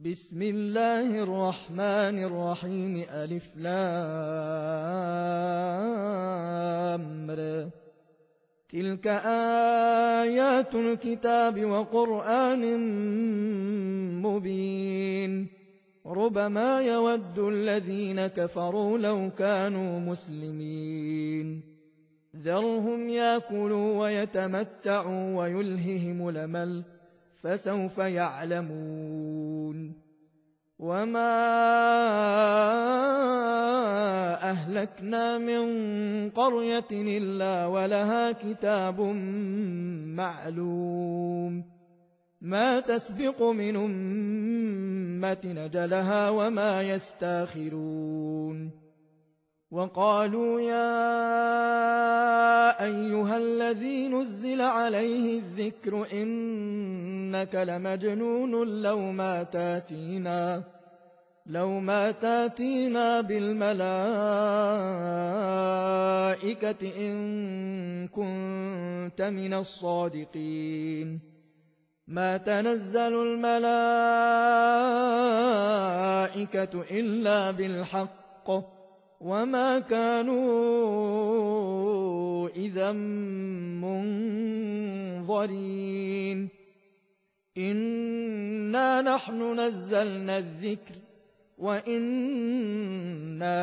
بسم الله الرحمن الرحيم ألف لامر تلك آيات الكتاب وقرآن مبين. ربما يود الذين كفروا لو كانوا مسلمين. ذرهم ياكلوا ويتمتعوا ويلههم لمل فسوف يعلمون. وما أهلكنا من قرية إلا ولها كتاب معلوم. ما تسبق من أمة نجلها وما يستاخرون. وقالوا يا أيها الذي نزل عليه الذكر إنك لمجنون لو ما تاتينا لو ما تاتينا بالملائكة إن كنت من الصادقين. ما تنزل الملائكة إلا بالحق. وما كانوا إذا منظرين إنا نحن نزلنا الذكر وإنا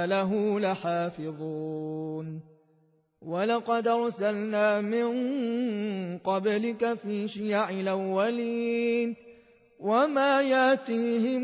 له لحافظون ولقد أرسلنا من قبلك في شيع الأولين وما ياتيهم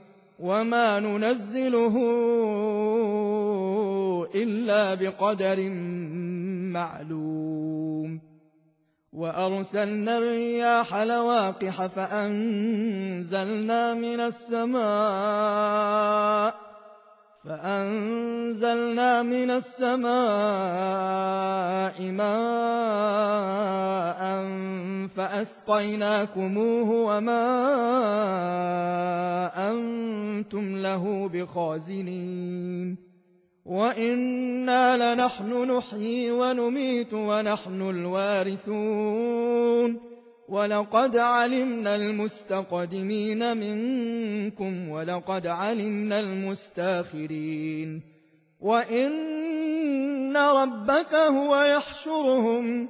وما ننزله إلا بقدر معلوم وأرسلنا الرياح لواقح فأنزلنا من السماء فأنزلنا من السماء ماء فأسقيناكموه وما أنتم له بخازنين. وإنا لنحن نحيي ونميت ونحن الوارثون. ولقد علمنا المستقدمين منكم ولقد علمنا المستاخرين. وإن ربك هو يحشرهم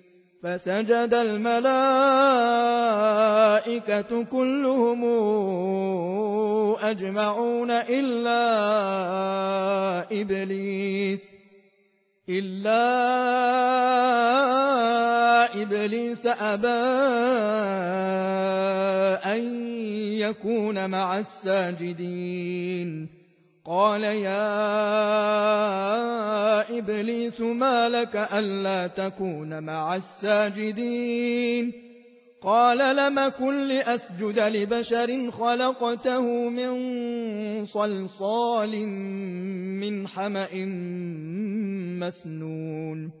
فسجد الملائكة كلهم أجمعون إلا إبليس إلا إبليس أبى أن يكون مع الساجدين. قال يا إبليس ما لك ألا تكون مع الساجدين؟ قال لم كن لأسجد لبشر خلقته من صلصال من حمأ مسنون.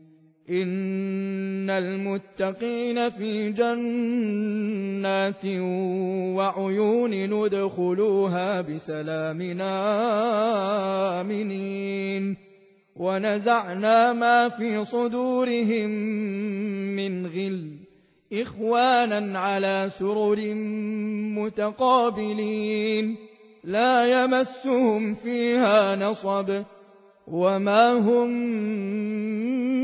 إن المتقين في جنات وعيون ندخلوها بسلام آمنين. ونزعنا ما في صدورهم من غل إخوانا على سرر متقابلين. لا يمسهم فيها نصب وما هم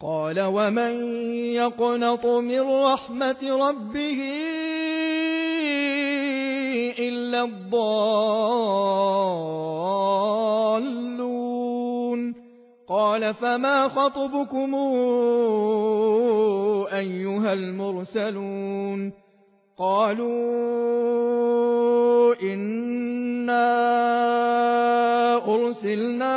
قال ومن يقنط من رحمة ربه إلا الضالون قال فما خطبكم أيها المرسلون قالوا إنا أرسلنا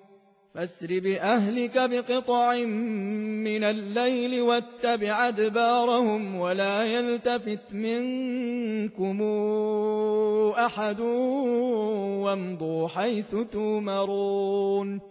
فاسر بأهلك بقطع من الليل واتبع أدبارهم ولا يلتفت منكم أحد وامضوا حيث تومرون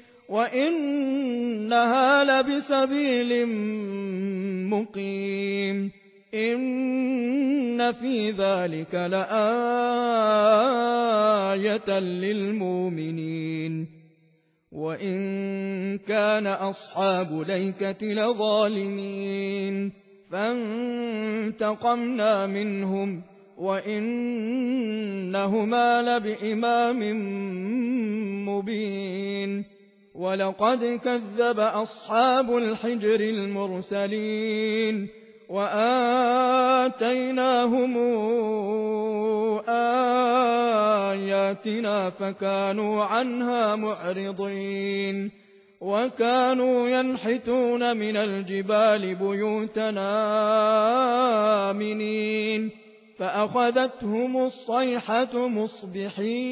وإنها لبسبيل مقيم إن في ذلك لآية للمؤمنين وإن كان أصحاب ليكة لظالمين فانتقمنا منهم وإنهما لبإمام مبين ولقد كذب أصحاب الحجر المرسلين وآتيناهم آياتنا فكانوا عنها معرضين وكانوا ينحتون من الجبال بيوتنا آمنين فأخذتهم الصيحة مصبحين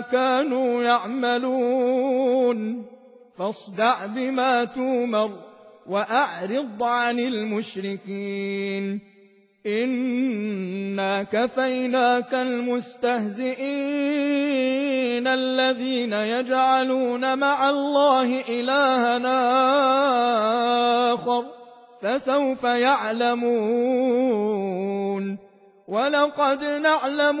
كانوا يعملون فاصدع بما تومر وأعرض عن المشركين إنا كفيناك المستهزئين الذين يجعلون مع الله إلهنا آخر فسوف يعلمون ولقد نعلم